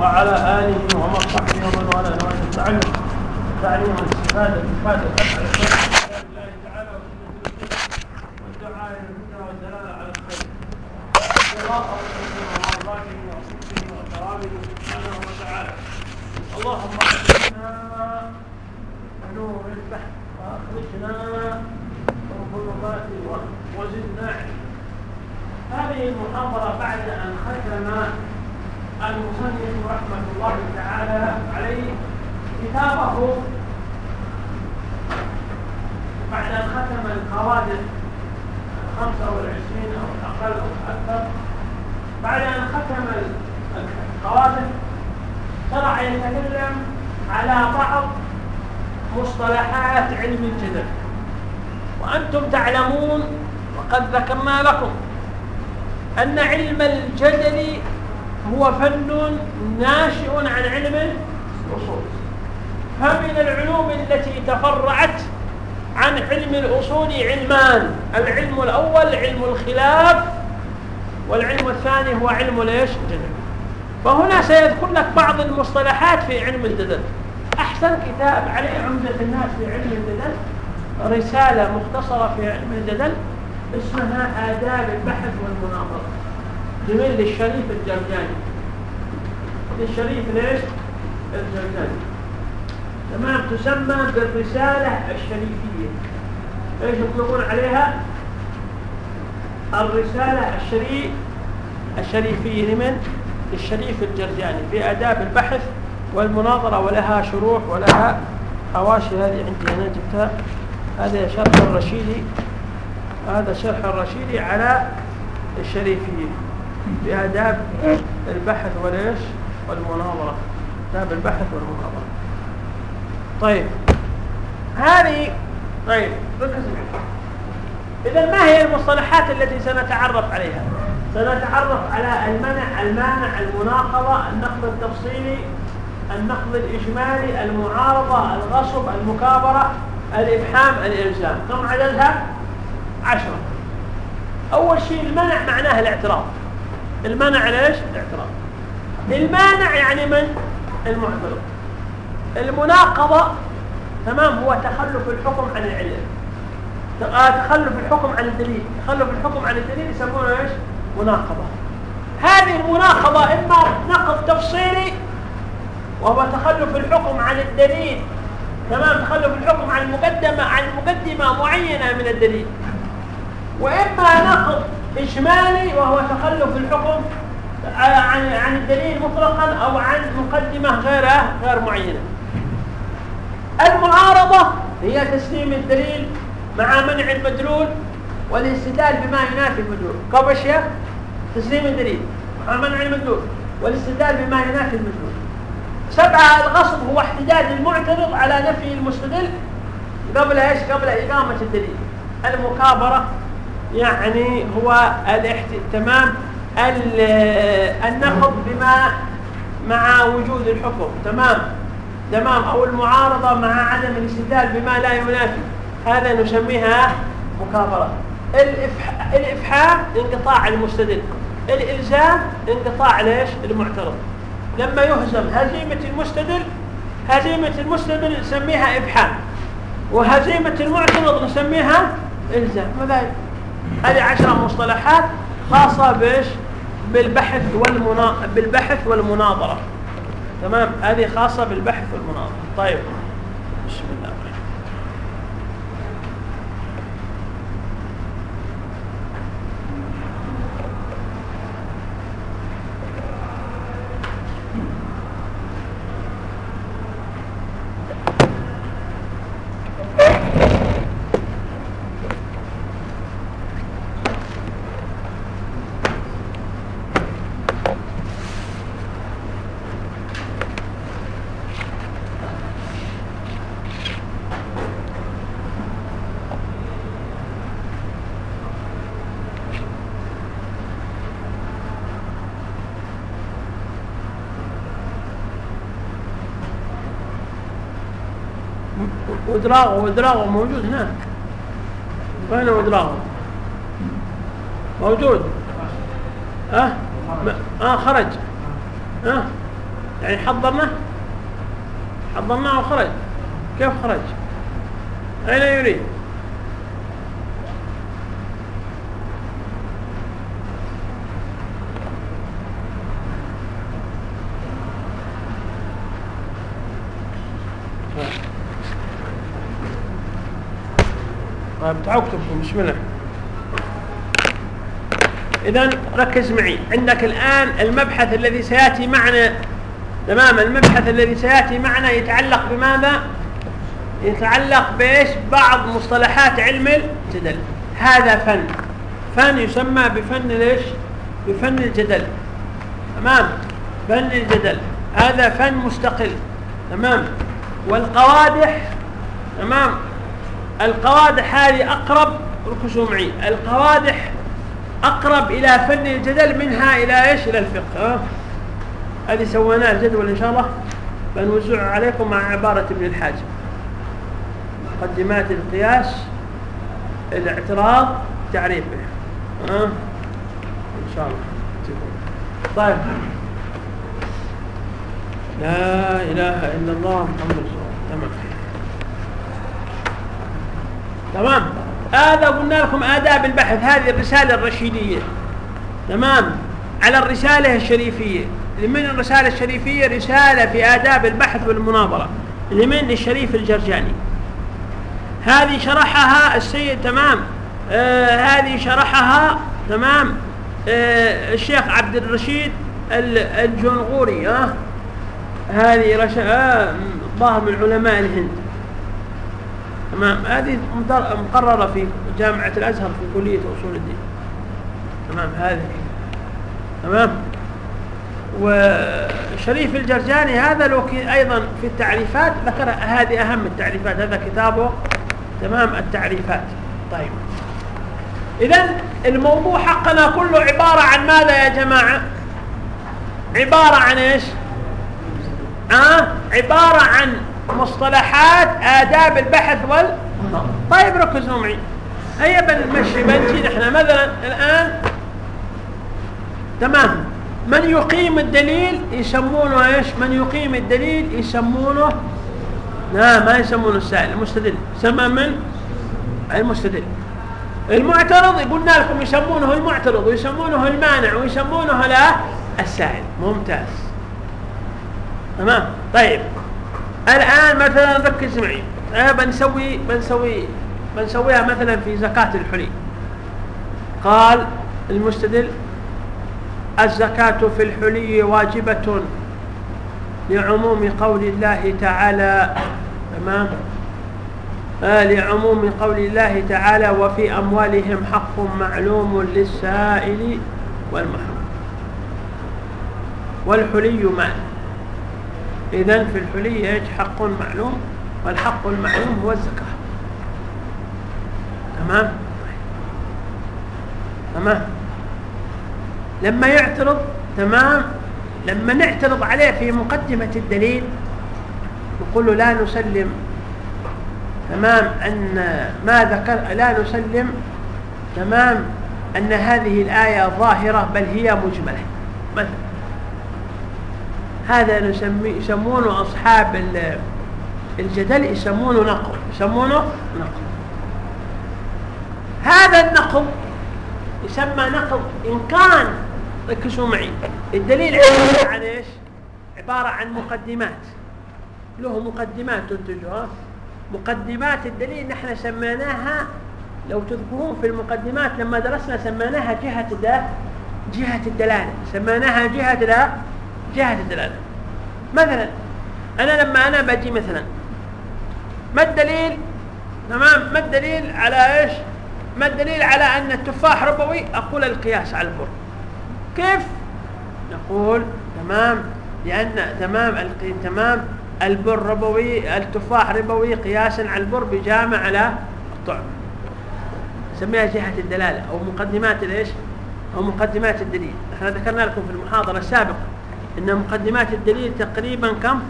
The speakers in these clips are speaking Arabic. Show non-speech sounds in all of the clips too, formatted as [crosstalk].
وعلى آله ومن صحبه ومن والاه نوع التعلم تعليم الاستفادة إفادة على الخير الله تعالى والدعاء إلى الهدى والدلالة على الخير. قراءة ومرضاته وصدقه وكرامه سبحانه وتعالى اللهم اخرجنا نور البحر واخرجنا من ظلمات الوهم وزدنا هذه المحاضرة بعد أن ختم المصنف رحمة الله تعالى عليه كتابه بعد أن ختم القواعد الخمسة والعشرين أو الأقل أو الأكثر. بعد أن ختم القواعد شرع يتكلم على بعض مصطلحات علم الجدل وأنتم تعلمون وقد ذكرنا لكم أن علم الجدل هو فن ناشئ عن علم الأصول. فمن العلوم التي تفرعت عن علم الأصول علمان العلم الأول علم الخلاف والعلم الثاني هو علم ليش الجدل. فهنا سيذكر لك بعض المصطلحات في علم الجدل. أحسن كتاب عليه عمدة الناس في علم الجدل رسالة مختصرة في علم الجدل اسمها آداب البحث والمناظرة. جميل للشريف الجرجاني. للشريف ليش؟ الجرجاني. تمام تسمى بالرسالة الشريفية. إيش يطلقون عليها؟ الرسالة الشريف الشريفية لمن؟ للشريف الجرجاني. في آداب البحث والمناظرة ولها شروح ولها حواشي. هذه عندي أنا جبتها. هذا شرح الرشيدي. هذا شرح الرشيدي على الشريفية. بآداب البحث وليش والمناظرة. آداب البحث والمناظرة. طيب. هذه طيب ركز إذا ما هي المصطلحات التي سنتعرف عليها؟ سنتعرف على المنع المانع المناقضة النقد التفصيلي النقد الإجمالي المعارضة الغصب المكابرة الإبحام الإلزام. كم عددها؟ عشرة. أول شيء المنع معناه الاعتراض المنع ليش؟ الاعتراض المانع يعني من؟ المعترض المناقضة تمام هو تخلف الحكم عن العلم. تخلف الحكم عن الدليل. تخلف الحكم عن الدليل يسمونه إيش؟ مناقضة. هذه المناقضة إما نقض تفصيلي وهو تخلف الحكم عن الدليل تمام؟ تخلف الحكم عن المقدمة عن مقدمة معينة من الدليل. وإما نقض إجمالي وهو تخلف الحكم عن عن الدليل مطلقا أو عن مقدمة غير غير معينة. المعارضة هي تسليم الدليل مع منع المدلول والاستدلال بما ينافي المدلول. قبل الشيخ تسليم الدليل مع منع المدلول والاستدلال بما ينافي المدلول. سبعة الغصب هو احتجاج المعترض على نفي المستدل قبل إيش؟ قبل إقامة الدليل. المكابرة يعني هو. تمام؟ النقض بما مع وجود الحكم تمام؟ تمام؟ أو المعارضة مع عدم الاستدلال بما لا ينافي. هذا نسميها مكابرة. الإفح... الإفحام انقطاع المستدل. الإلزام انقطاع ليش؟ المعترض. لما يهزم هزيمة المستدل هزيمة المستدل نسميها إبحام وهزيمة المعترض نسميها إلزام. ماذا هذه عشرة مصطلحات خاصة بإيش؟ بالبحث والمنا... بالبحث والمناظرة. تمام؟ هذه خاصة بالبحث والمناظرة. طيب. بسم الله ودراغه ودراغه موجود هناك. وين ودراغه موجود. أه؟ آه خرج. أه؟ يعني حضرناه؟ حضرناه وخرج. كيف خرج؟ أين يريد؟ تعالوا اكتبكم بسم الله. اذا ركز معي. عندك الآن المبحث الذي سيأتي معنا تمام؟ المبحث الذي سيأتي معنا يتعلق بماذا؟ يتعلق بإيش؟ بعض مصطلحات علم الجدل. هذا فن. فن يسمى بفن ليش؟ بفن الجدل. تمام؟ فن الجدل. هذا فن مستقل. تمام؟ والقوادح؟ تمام؟ القوادح هذه أقرب ركزوا معي. القوادح أقرب إلى فن الجدل منها إلى إيش؟ إلى الفقه. هذه سويناها الجدول إن شاء الله. بنوزع عليكم مع عبارة ابن الحاجب. مقدمات القياس الاعتراض تعريفه ها؟ إن شاء الله. طيب. لا إله إلا الله محمد رسول الله. تمام. تمام؟ هذا قلنا لكم آداب البحث هذه الرسالة الرشيدية. تمام؟ على الرسالة الشريفية. لمن الرسالة الشريفية؟ رسالة في آداب البحث والمناظرة. لمن؟ الشريف الجرجاني. هذه شرحها السيد تمام؟ آه هذه شرحها تمام؟ آه الشيخ عبد الرشيد الجنغوري آه هذه رش... آه من علماء الهند. تمام هذه مقررة في جامعة الأزهر في كلية أصول الدين. تمام هذه. تمام؟ وشريف الجرجاني هذا لو أيضا في التعريفات ذكر هذه أهم التعريفات هذا كتابه. تمام؟ التعريفات. طيب. إذا الموضوع حقنا كله عبارة عن ماذا يا جماعة؟ عبارة عن إيش؟ آه عبارة عن مصطلحات آداب البحث وال. طيب ركزوا معي. هيا بنمشي بنجي نحن. مثلا الآن تمام. من يقيم الدليل يسمونه إيش؟ من يقيم الدليل يسمونه لا ما يسمونه السائل المستدل. يسمى من؟ المستدل. المعترض قلنا لكم يسمونه المعترض ويسمونه المانع ويسمونه لا السائل. ممتاز. تمام؟ طيب. الآن مثلا ركز معي أه بنسوي بنسوي بنسويها مثلا في زكاة الحلي. قال المستدل الزكاة في الحلي واجبة لعموم قول الله تعالى تمام؟ آه لعموم قول الله تعالى وفي أموالهم حق معلوم للسائل والمحروم. والحلي مال إذا في الحلي يج حق معلوم والحق المعلوم هو الزكاة. تمام؟ تمام؟ لما يعترض تمام؟ لما نعترض عليه في مقدمة الدليل نقول له لا نسلم. تمام؟ أن ما ذكر لا نسلم. تمام؟ أن هذه الآية ظاهرة بل هي مجملة. مثلا. هذا نسمي يسمونه أصحاب الجدل يسمونه نقل يسمونه نقل هذا النقل يسمى نقل إن كان ركزوا معي الدليل عبارة عن إيش؟ عبارة عن مقدمات. له مقدمات تنتجها. مقدمات الدليل نحن سميناها لو تذكرون في المقدمات لما درسنا سميناها جهة جهة الدلالة. سميناها جهة جهة الدلالة. مثلا أنا لما أنا بجي مثلا ما الدليل؟ تمام؟ ما الدليل على إيش؟ ما الدليل على أن التفاح ربوي؟ أقول القياس على البر. كيف؟ نقول تمام لأن تمام تمام البر ربوي التفاح ربوي قياسا على البر بجامع على الطعم. نسميها جهة الدلالة أو مقدمات الإيش؟ أو مقدمات الدليل. إحنا ذكرنا لكم في المحاضرة السابقة إن مقدمات الدليل تقريبا كم؟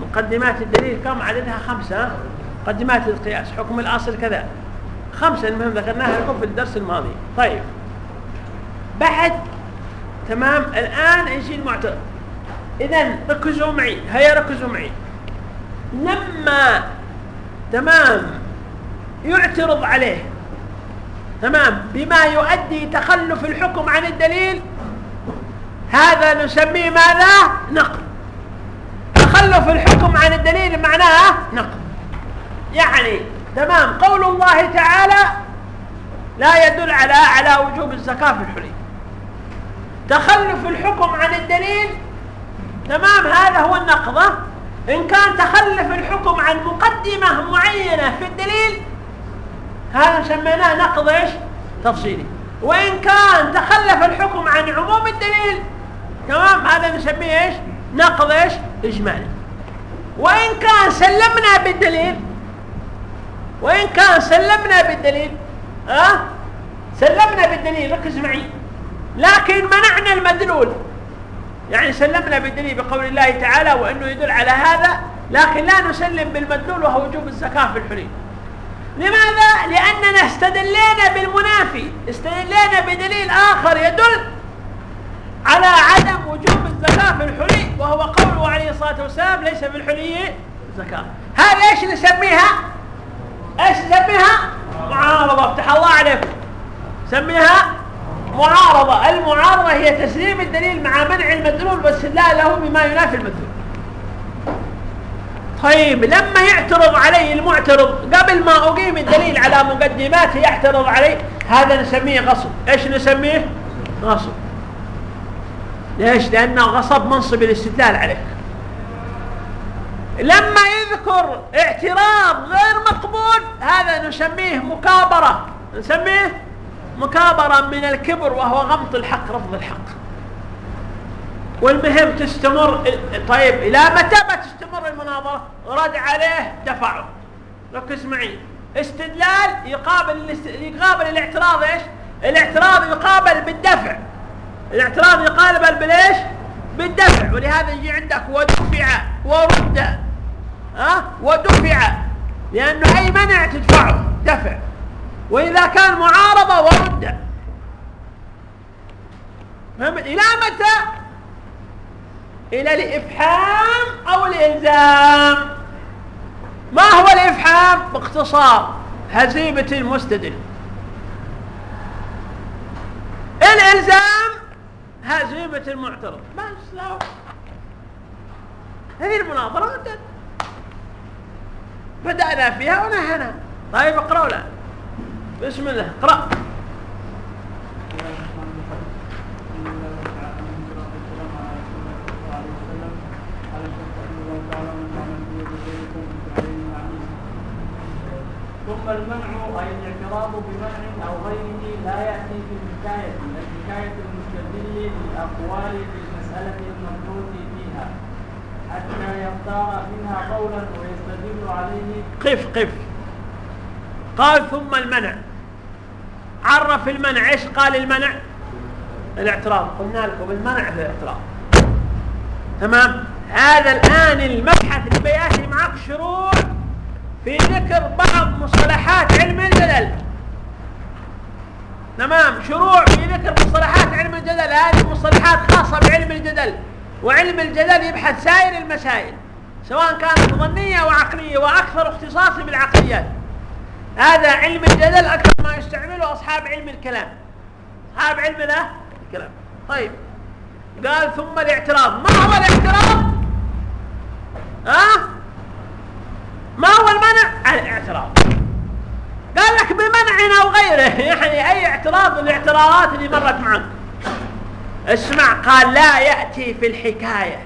مقدمات الدليل كم؟ عددها خمسة. مقدمات القياس حكم الأصل كذا. خمسة المهم ذكرناها لكم في الدرس الماضي. طيب. بعد تمام. الآن يجي المعترض إذا ركزوا معي. هيا ركزوا معي. لما تمام يعترض عليه تمام بما يؤدي تخلف الحكم عن الدليل هذا نسميه ماذا؟ نقد تخلف الحكم عن الدليل معناه نقد يعني تمام. قول الله تعالى لا يدل على على وجوب الزكاة في الحلي تخلف الحكم عن الدليل تمام. هذا هو النقضة إن كان تخلف الحكم عن مقدمة معينة في الدليل هذا سميناه نقض إيش؟ تفصيلي. وإن كان تخلف الحكم عن عموم الدليل تمام؟ هذا نسميه إيش؟ نقض إيش؟ إجمالي وإن كان سلمنا بالدليل وإن كان سلمنا بالدليل أه؟ سلمنا بالدليل ركز معي. لكن منعنا المدلول. يعني سلمنا بالدليل بقول الله تعالى وأنه يدل على هذا لكن لا نسلم بالمدلول وهو وجوب الزكاة في الحلي لماذا؟ لأننا استدلينا بالمنافي. استدلينا بدليل آخر يدل على عدم وجوب الزكاة في الحلي وهو قوله عليه الصلاة والسلام ليس في الحلي زكاة. هذا إيش نسميها؟ إيش نسميها؟ معارضة. افتح الله عليكم. سميها معارضة. المعارضة هي تسليم الدليل مع منع المدلول واستدلال له بما ينافي المدلول. طيب لما يعترض علي المعترض قبل ما أقيم الدليل على مقدماته يعترض علي هذا نسميه غصب. إيش نسميه؟ غصب. ليش؟ لأنه غصب منصب الاستدلال عليك. لما يذكر اعتراض غير مقبول هذا نسميه مكابرة. نسميه مكابرة من الكبر وهو غمط الحق رفض الحق. والمهم تستمر طيب إلى متى ما تستمر المناظرة؟ رد عليه دفعه. ركز معي استدلال يقابل يقابل الاعتراض إيش؟ الاعتراض يقابل بالدفع. الاعتراض يقابل بالايش بالدفع ولهذا يجي عندك ودفع ورد. ها؟ ودفع. لأنه أي منع تدفعه دفع. وإذا كان معارضة ورد. فهمت إلى متى؟ إلى الإفحام أو الإلزام. ما هو الإفحام؟ باختصار هزيمة المستدل. الإلزام هزيمة المعترض. بس هذه المناظرة. بدأنا فيها ونهنا طيب اقرأوا الآن بسم الله. اقرأ. ثم المنع أي الاعتراض بمنع أو غيره لا يأتي في الحكاية. الحكاية المستدل للأقوال في المسألة المبنوط فيها حتى يختار منها قولا ويستدل عليه. قف قف. قال ثم المنع. عرف المنع. إيش قال المنع؟ الاعتراض. قلنا لكم المنع في الاعتراض. تمام؟ هذا الآن المبحث اللي بياتي معك شروط في ذكر بعض مصطلحات علم الجدل تمام. شروع في ذكر مصطلحات علم الجدل. هذه مصطلحات خاصة بعلم الجدل وعلم الجدل يبحث سائر المسائل سواء كانت ظنية وعقلية وأكثر اختصاصا بالعقليات. هذا علم الجدل أكثر ما يستعمله أصحاب علم الكلام. أصحاب علم الكلام. طيب. قال ثم الاعتراض. ما هو الاعتراض؟ ها؟ ما هو المنع؟ الاعتراض. قال لك بمنع أو غيره يعني أي اعتراض الاعتراضات اللي مرت معك اسمع قال لا يأتي في الحكاية.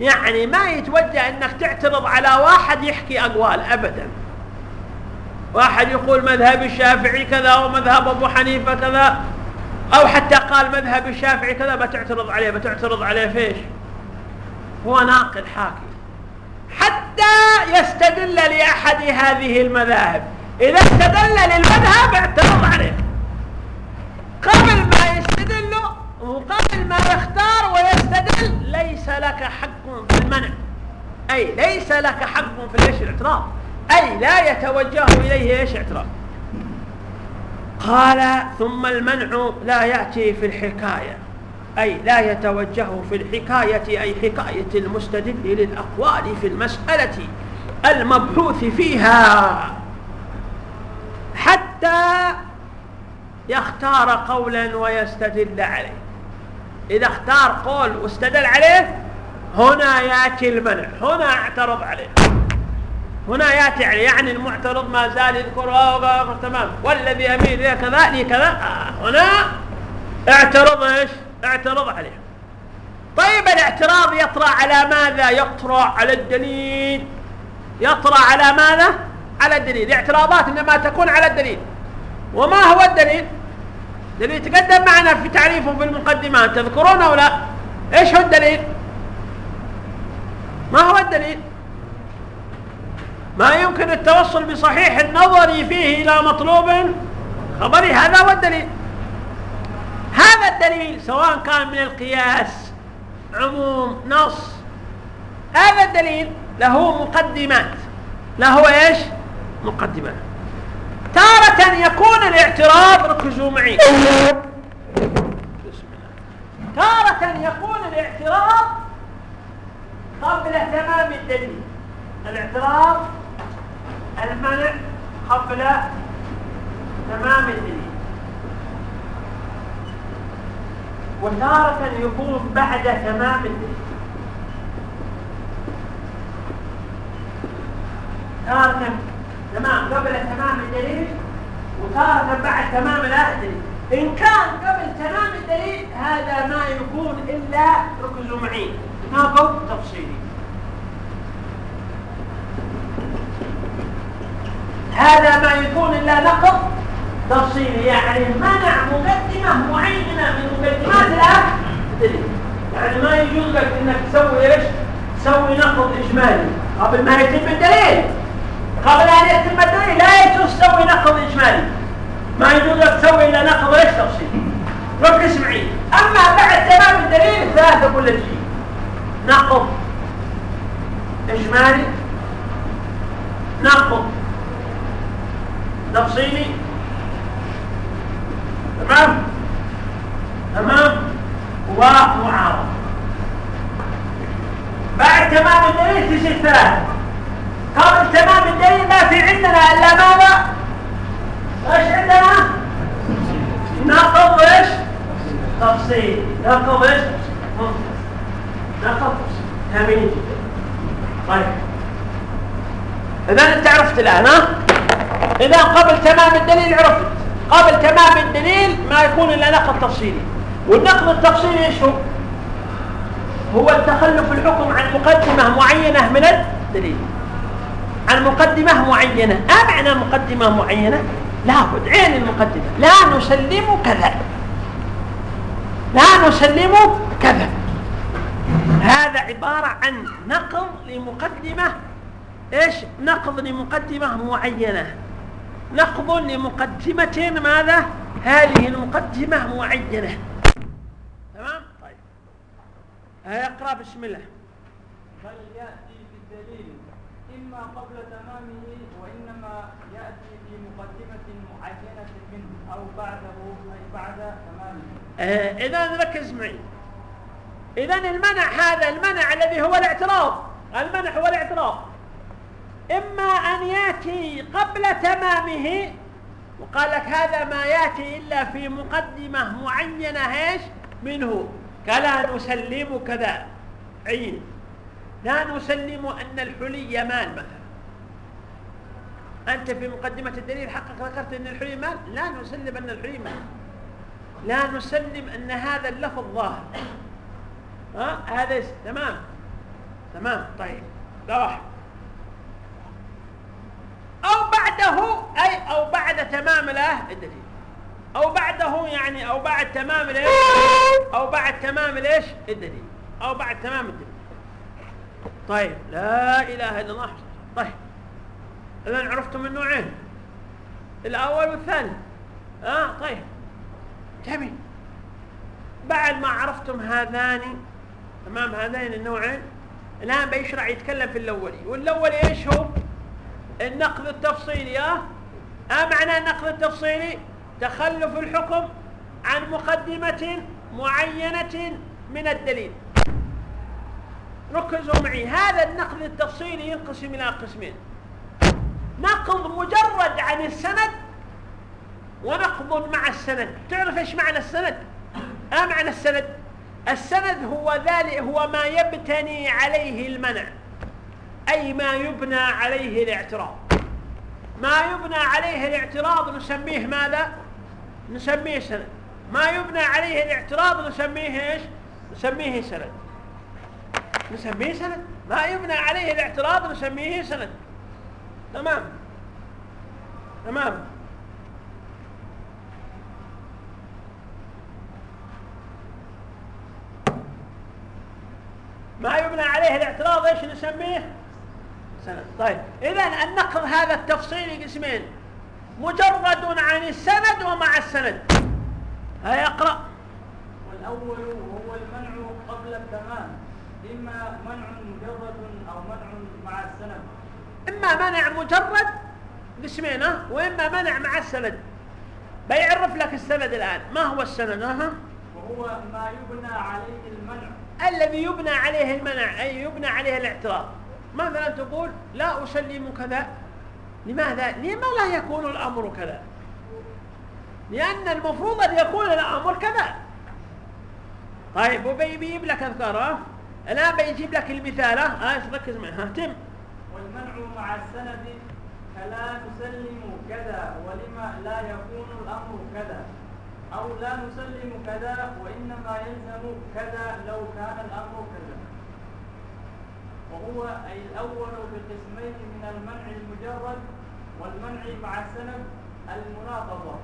يعني ما يتوجه إنك تعترض على واحد يحكي أقوال ابدا. واحد يقول مذهب الشافعي كذا ومذهب أبو حنيفة كذا أو حتى قال مذهب الشافعي كذا بتعترض عليه بتعترض عليه فيش هو ناقد حاكي حتى يستدل لأحد هذه المذاهب. إذا استدل للمذهب اعترض عليه. قبل ما يستدل وقبل ما يختار ويستدل ليس لك حق في المنع. أي ليس لك حق في إيش الاعتراض أي لا يتوجه إليه إيش اعتراض قال ثم المنع لا يأتي في الحكاية. أي لا يتوجه في الحكاية أي حكاية المستدل للأقوال في المسألة المبحوث فيها. حتى يختار قولا ويستدل عليه. إذا اختار قول واستدل عليه هنا يأتي المنع هنا اعترض عليه. هنا يأتي عليه يعني المعترض ما زال يذكر تمام. والذي أميل إلى كذا لي كذا. آه هنا اعترض إيش؟ اعترض عليه. طيب الاعتراض يطرأ على ماذا؟ يطرأ على الدليل. يطرأ على ماذا؟ على الدليل الاعتراضات إنما تكون على الدليل. وما هو الدليل؟ دليل تقدم معنا في تعريفه في المقدمات تذكرون أو لا؟ إيش هو الدليل؟ ما هو الدليل؟ ما يمكن التوصل بصحيح النظر فيه إلى مطلوب خبري هذا هو الدليل. هذا الدليل سواء كان من القياس عموم نص هذا الدليل له مقدمات. له إيش؟ مقدمات تارة يكون الاعتراض ركزوا معي. تارة يكون الاعتراض قبل تمام الدليل. الاعتراض المنع قبل تمام الدليل. وتارة يكون بعد تمام الدليل. تارة تمام. قبل تمام الدليل؟ وتارة بعد تمام الدليل إن كان قبل تمام الدليل هذا ما يكون إلا ركزوا معي نقض تفصيلي. هذا ما يكون إلا نقض تفصيلي. يعني منع مقدمة معينة من مقدمات الدليل يعني ما يجوز لك إنك تسوي إيش؟ تسوي نقض إجمالي. قبل ما يتم الدليل. قبل أن يتم الدليل لا يجوز تسوي نقض إجمالي. ما يجوز تسوي إلا نقض إيش تفصيلي ركز معي أما بعد تمام الدليل ثلاثة كل شيء. نقض إجمالي. نقض تفصيلي. تمام؟ تمام؟ ومعارضة. بعد تمام الدليل تجي الثلاثة قبل تمام الدليل ما في عندنا إلا ماذا؟ إيش عندنا؟ نقض إيش؟ تفصيل. نقض إيش؟ نقض جدا طيب. إذا أنت عرفت الآن ها؟ إذا قبل تمام الدليل عرفت. قبل تمام الدليل ما يكون إلا نقض تفصيلي. والنقض التفصيلي إيش هو؟ هو التخلف الحكم عن مقدمة معينة من الدليل. عن مقدمة معينة. ما معنى مقدمة معينة؟ لابد. عين المقدمة. لا نسلم كذا. لا نسلم كذا. هذا عبارة عن نقض لمقدمة. إيش؟ نقض لمقدمة معينة. نقض لمقدمة ماذا؟ هذه المقدمة معينة. تمام؟ طيب. اقرأ بسم الله. بل يأتي في قبل تمامه وإنما يأتي في مقدمة معينة منه أو بعده أي بعد تمامه. آه إذا ركز معي. إذا المنع هذا المنع الذي هو الاعتراض المنع هو الاعتراض إما أن يأتي قبل تمامه وقال لك هذا ما يأتي إلا في مقدمة معينة إيش؟ منه. كلا نسلم كذا. عين. لا نسلم أن الحلي مال مثلا. أنت في مقدمة الدليل حقك ذكرت أن الحلي مال؟ لا نسلم أن الحلي مال. لا نسلم أن هذا اللفظ ظاهر. ها؟ هذا تمام. تمام. طيب. ده واحد. أو بعده أي أو بعد تمام له الدليل. أو بعده يعني أو بعد تمام ليش؟ أو بعد تمام ليش؟ الدليل. أو بعد تمام الدليل. طيب لا إله إلا الله. طيب إذا عرفتم النوعين الأول والثاني. آه طيب جميل. بعد ما عرفتم هذان تمام هذين النوعين الآن بيشرع يتكلم في الأولي والأولي إيش هو؟ النقد التفصيلي. آه ما معنى النقد التفصيلي؟ تخلف الحكم عن مقدمة معينة من الدليل. ركزوا معي. هذا النقد التفصيلي ينقسم إلى قسمين. نقض مجرد عن السند ونقض مع السند. تعرف إيش معنى السند؟ ما معنى السند؟ السند هو ذلك هو ما يبتني عليه المنع أي ما يبنى عليه الاعتراض. ما يبنى عليه الاعتراض نسميه ماذا؟ نسميه سند. ما يبنى عليه الاعتراض نسميه إيش؟ نسميه سند. نسميه سند؟ ما يبنى عليه الاعتراض نسميه سند. تمام؟ تمام؟ ما يبنى عليه الاعتراض إيش نسميه؟ سند. طيب اذا النقض هذا التفصيلي قسمين مجرد عن السند ومع السند. هيا اقرأ. والأول وهو المنع قبل التمام. إما منع مجرد أو منع مع السند. إما منع مجرد قسمين ها وإما منع مع السند. بيعرف لك السند الآن. ما هو السند؟ ها؟ وهو ما يبنى عليه المنع. الذي يبنى عليه المنع أي يبنى عليه الاعتراض. مثلا تقول لا أسلم كذا. لماذا؟ لما لا يكون الأمر كذا. لأن المفروض أن يكون الأمر كذا. طيب وبيجيب لك أذكاره الآن بيجيب لك المثال ها؟ ركز معي؟ تم. والمنع مع السند فلا نسلم كذا ولما لا يكون الأمر كذا. أو لا نسلم كذا وإنما يلزم كذا لو كان الأمر كذا. وهو أي الأول بقسمين من المنع المجرد والمنع مع السند المناقضة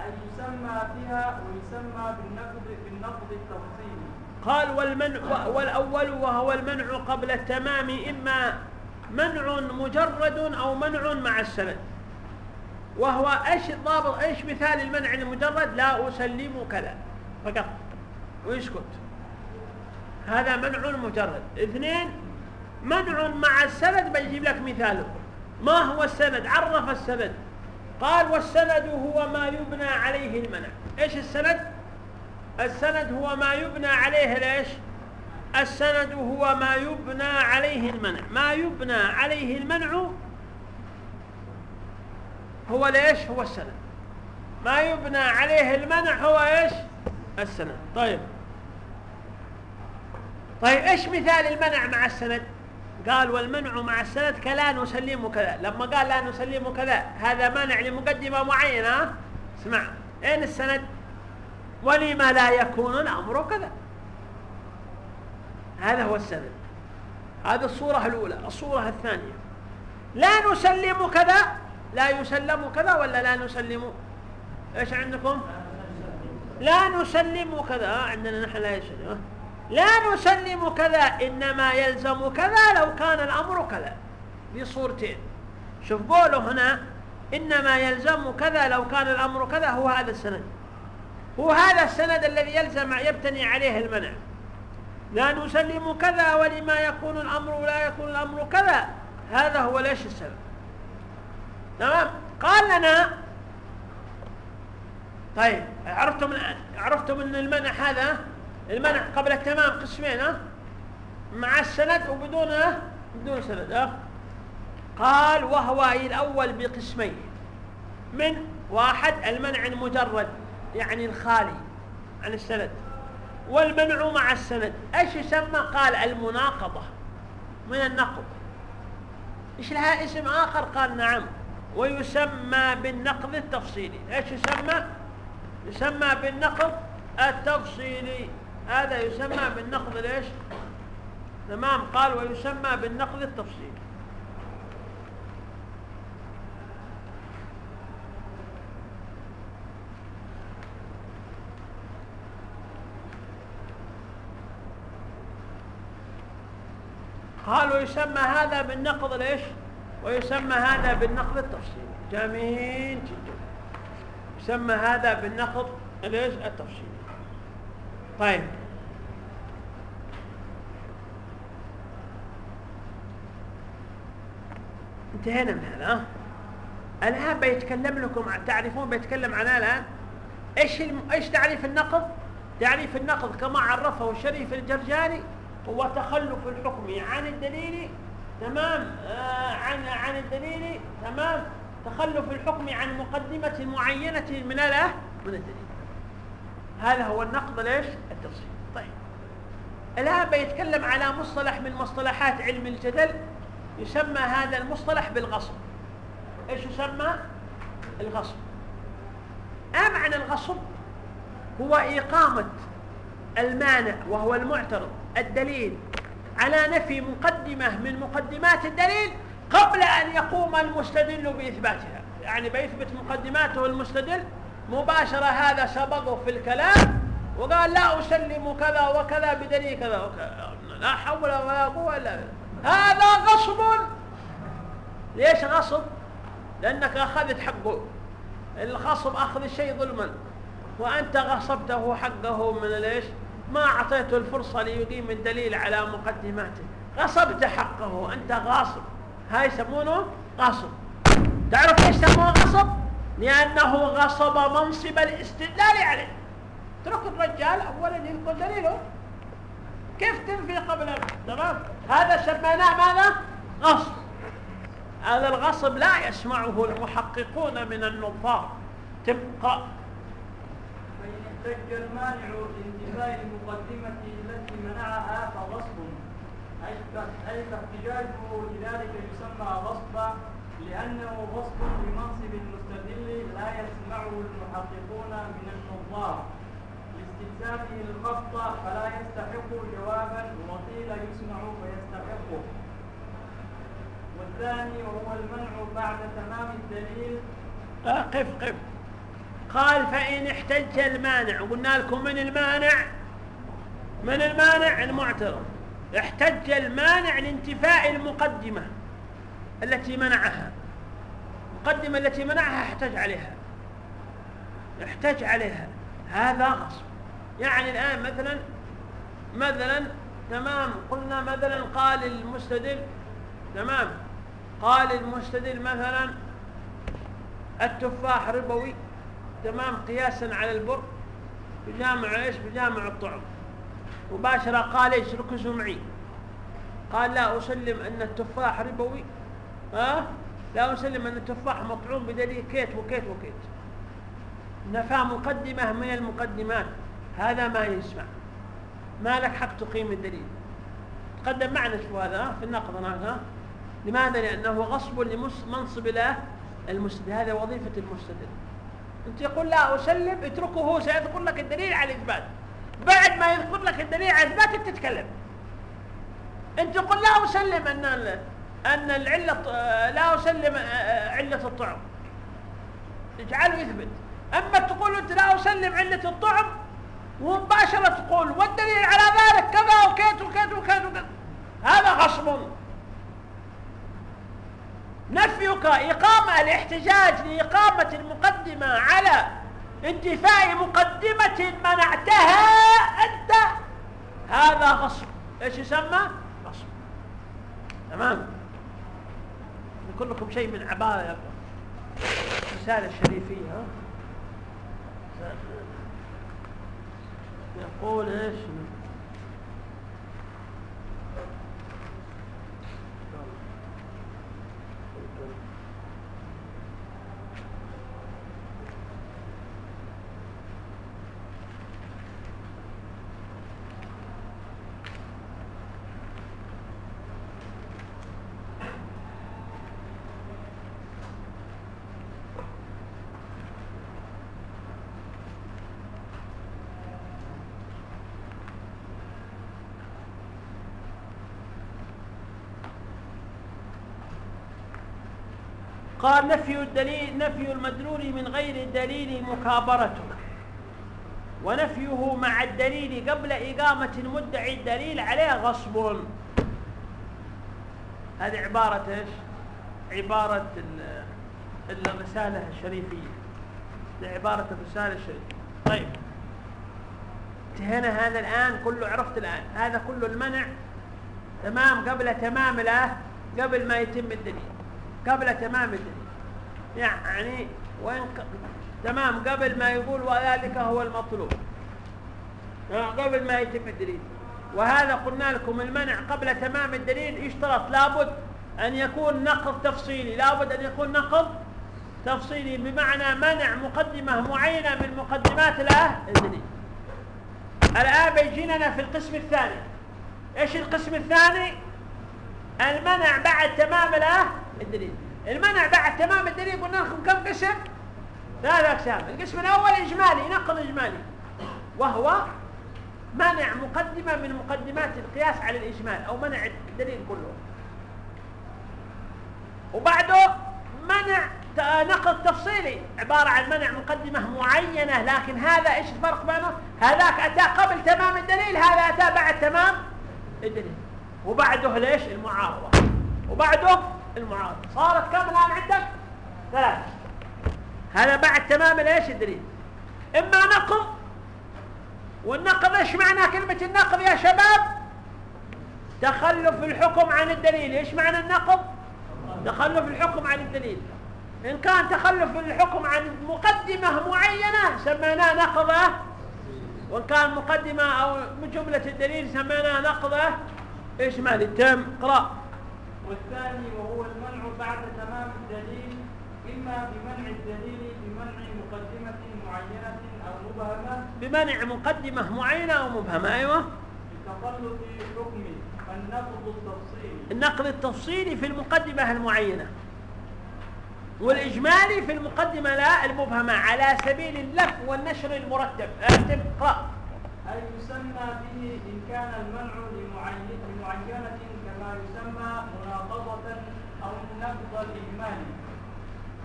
أي يسمى فيها ويسمى بالنقد بالنقد التفصيلي قال والمنع والأول وهو المنع قبل التمام إما منع مجرد أو منع مع السند. وهو إيش الضابط إيش مثال المنع المجرد؟ لا أسلم كذا. فقط. ويسكت هذا منع مجرد. اثنين منع مع السند بيجيب لك مثاله ما هو السند؟ عرف السند. قال والسند هو ما يبنى عليه المنع. إيش السند؟ السند هو ما يبنى عليه ليش؟ السند هو ما يبنى عليه المنع. ما يبنى عليه المنع هو ليش؟ هو السند. ما يبنى عليه المنع هو إيش؟ السند. طيب. طيب إيش مثال المنع مع السند؟ قال والمنع مع السند كلا نسلم كذا. لما قال لا نسلم كذا هذا منع لمقدمة معينة. اسمع أين السند؟ ولما لا يكون الأمر كذا. هذا هو السند هذه الصورة الأولى الصورة الثانية. لا نسلم كذا لا يسلم كذا ولا لا نسلم؟ إيش عندكم؟ لا نسلم كذا. عندنا نحن لا يسلم. لا نسلم كذا إنما يلزم كذا لو كان الأمر كذا. في صورتين. شوف قوله هنا إنما يلزم كذا لو كان الأمر كذا هو هذا السند. هو هذا السند الذي يلزم يبتني عليه المنع. لا نسلم كذا ولما يكون الأمر ولا يكون الأمر كذا. هذا هو ليش السبب. تمام؟ قال لنا طيب عرفتم عرفتم إن المنع هذا؟ المنع قبل التمام قسمين ها؟ مع السند وبدون بدون سند ها؟ قال وهو الأول بقسمين. من واحد المنع المجرد. يعني الخالي عن السند. والمنع مع السند. إيش يسمى؟ قال المناقضة. من النقض. إيش لها اسم آخر؟ قال نعم. ويسمى بالنقض التفصيلي. إيش يسمى؟ يسمى بالنقض التفصيلي. هذا يسمى بالنقض ليش؟ تمام. قال ويسمى بالنقض التفصيلي. قال ويسمى هذا بالنقض ليش؟ ويسمى هذا بالنقض التفصيلي جميل جدا. يسمى هذا بالنقض ليش؟ التفصيلي طيب. انتهينا من هذا. الآن بيتكلم لكم تعرفون بيتكلم عنها الآن؟ إيش. إيش تعريف النقض؟ تعريف النقض كما عرفه الشريف الجرجاني هو تخلف الحكم عن الدليل تمام؟ آه عن عن الدليل تمام؟ تخلف الحكم عن مقدمة معينة من اله من الدليل. هذا هو النقض ليش؟ التفصيل. طيب. الآن بيتكلم على مصطلح من مصطلحات علم الجدل يسمى هذا المصطلح بالغصب. إيش يسمى؟ الغصب. ما معنى الغصب هو إقامة المانع وهو المعترض. الدليل على نفي مقدمة من مقدمات الدليل قبل أن يقوم المستدل بإثباتها. يعني بيثبت مقدماته المستدل مباشرة هذا سبقه في الكلام وقال لا أسلم كذا وكذا بدليل كذا وكذا. لا حول ولا قوة إلا بالله. هذا غصب. ليش غصب؟ لأنك أخذت حقه. الغصب أخذ الشيء ظلما. وأنت غصبته حقه من ليش؟ ما أعطيته الفرصة ليقيم الدليل على مقدماته. غصبت حقه. أنت غاصب. هاي يسمونه غصب. تعرف ليش يسمونه غصب؟ لأنه غصب منصب الاستدلال عليه. اترك الرجال أولا يلقى دليله. كيف تنفي قبل تمام؟ هذا سميناه ماذا؟ غصب. هذا الغصب لا يسمعه المحققون من النظار تبقى احتج المانع لانتفاء المقدمة التي منعها فغصب. أي فاحتجاجه لذلك يسمى غصبا لأنه غصب لمنصب المستدل لا يسمعه المحققون من النظار لاستلزامه الخط فلا يستحق جوابا وقيل يسمع فيستحقه والثاني وهو المنع بعد تمام الدليل. آه قف قف. قال فإن احتج المانع قلنا لكم من المانع؟ من المانع؟ المعترض. احتج المانع لانتفاء المقدمة التي منعها. المقدمة التي منعها احتج عليها. احتج عليها. هذا غصب. يعني الآن مثلا مثلا تمام قلنا مثلا قال المستدل تمام قال المستدل مثلا التفاح ربوي. تمام قياسا على البر بجامع إيش؟ بجامع الطعم. مباشرة قال إيش؟ ركزوا معي. قال لا أسلم أن التفاح ربوي. ها؟ أه؟ لا أسلم أن التفاح مطعوم بدليل كيت وكيت وكيت. نفى مقدمة من المقدمات. هذا ما يسمع. ما لك حق تقيم الدليل. تقدم معنا شو هذا؟ في النقد هذا. لماذا؟ لأنه غصب لمنصب له المستدل هذا وظيفة المستدل انت يقول لا أسلم اتركه سيذكر لك الدليل على الإثبات. بعد ما يذكر لك الدليل على الإثبات انت تتكلم. انت تقول لا أسلم أن أن العلة لا أسلم علة الطعم. اجعله يثبت. أما تقول أنت لا أسلم علة الطعم ومباشرة تقول والدليل على ذلك كذا وكيت وكيت وكيت وكيت هذا غصب. نفيك إقامة الاحتجاج لإقامة المقدمة على انتفاء مقدمة منعتها أنت. هذا غصب. إيش يسمى؟ غصب. تمام؟ نقول لكم شيء من عبارة رسالة الشريفية ها؟ يقول إيش؟ قال نفي الدليل نفي المدلول من غير الدليل مكابرته. ونفيه مع الدليل قبل إقامة المدعي الدليل عليه غصب. هذه عبارة إيش؟ عبارة الرسالة الشريفية. عبارة الرسالة الشريفية. طيب. انتهينا هذا الآن كله عرفت الآن. هذا كله المنع تمام قبل تمام له قبل ما يتم الدليل. قبل تمام يعني وين ق... تمام قبل ما يقول وذلك هو المطلوب. قبل ما يتم الدليل. وهذا قلنا لكم المنع قبل تمام الدليل يشترط لابد أن يكون نقض تفصيلي. لابد أن يكون نقض تفصيلي بمعنى منع مقدمة معينة من مقدمات الدليل. الآن بيجينا في القسم الثاني. إيش القسم الثاني؟ المنع بعد تمام الدليل. المنع بعد تمام الدليل قلنا لكم كم قسم؟ ثلاث أقسام. القسم الأول إجمالي نقل إجمالي. وهو منع مقدمة من مقدمات القياس على الإجمال أو منع الدليل كله. وبعده منع نقد تفصيلي عبارة عن منع مقدمة معينة لكن هذا إيش الفرق بينه؟ هذاك أتى قبل تمام الدليل هذا أتى بعد تمام الدليل. وبعده ليش؟ المعارضة. وبعده المعارضة صارت كم الآن عندك؟ ثلاثة هذا بعد تمام ليش الدليل؟ إما نقض والنقض إيش معنى كلمة النقض يا شباب؟ تخلف الحكم عن الدليل. إيش معنى النقض تخلف الحكم عن الدليل. إن كان تخلف الحكم عن مقدمة معينة سميناه نقضة وإن كان مقدمة أو من جملة الدليل سميناه نقضة معنى التم؟ اقرأ والثاني وهو المنع بعد تمام الدليل إما بمنع الدليل بمنع مقدمة معينة أو مبهمة. بمنع مقدمة معينة أو مبهمة أيوة. بتخلف حكم النقض التفصيلي النقد التفصيلي في المقدمة المعينة والإجمالي في المقدمة لا المبهمة على سبيل اللف والنشر المرتب أكتب اقرأ أي يسمى به إن كان المنع لمعينة كما يسمى مناقضة أو نقض الإجمالي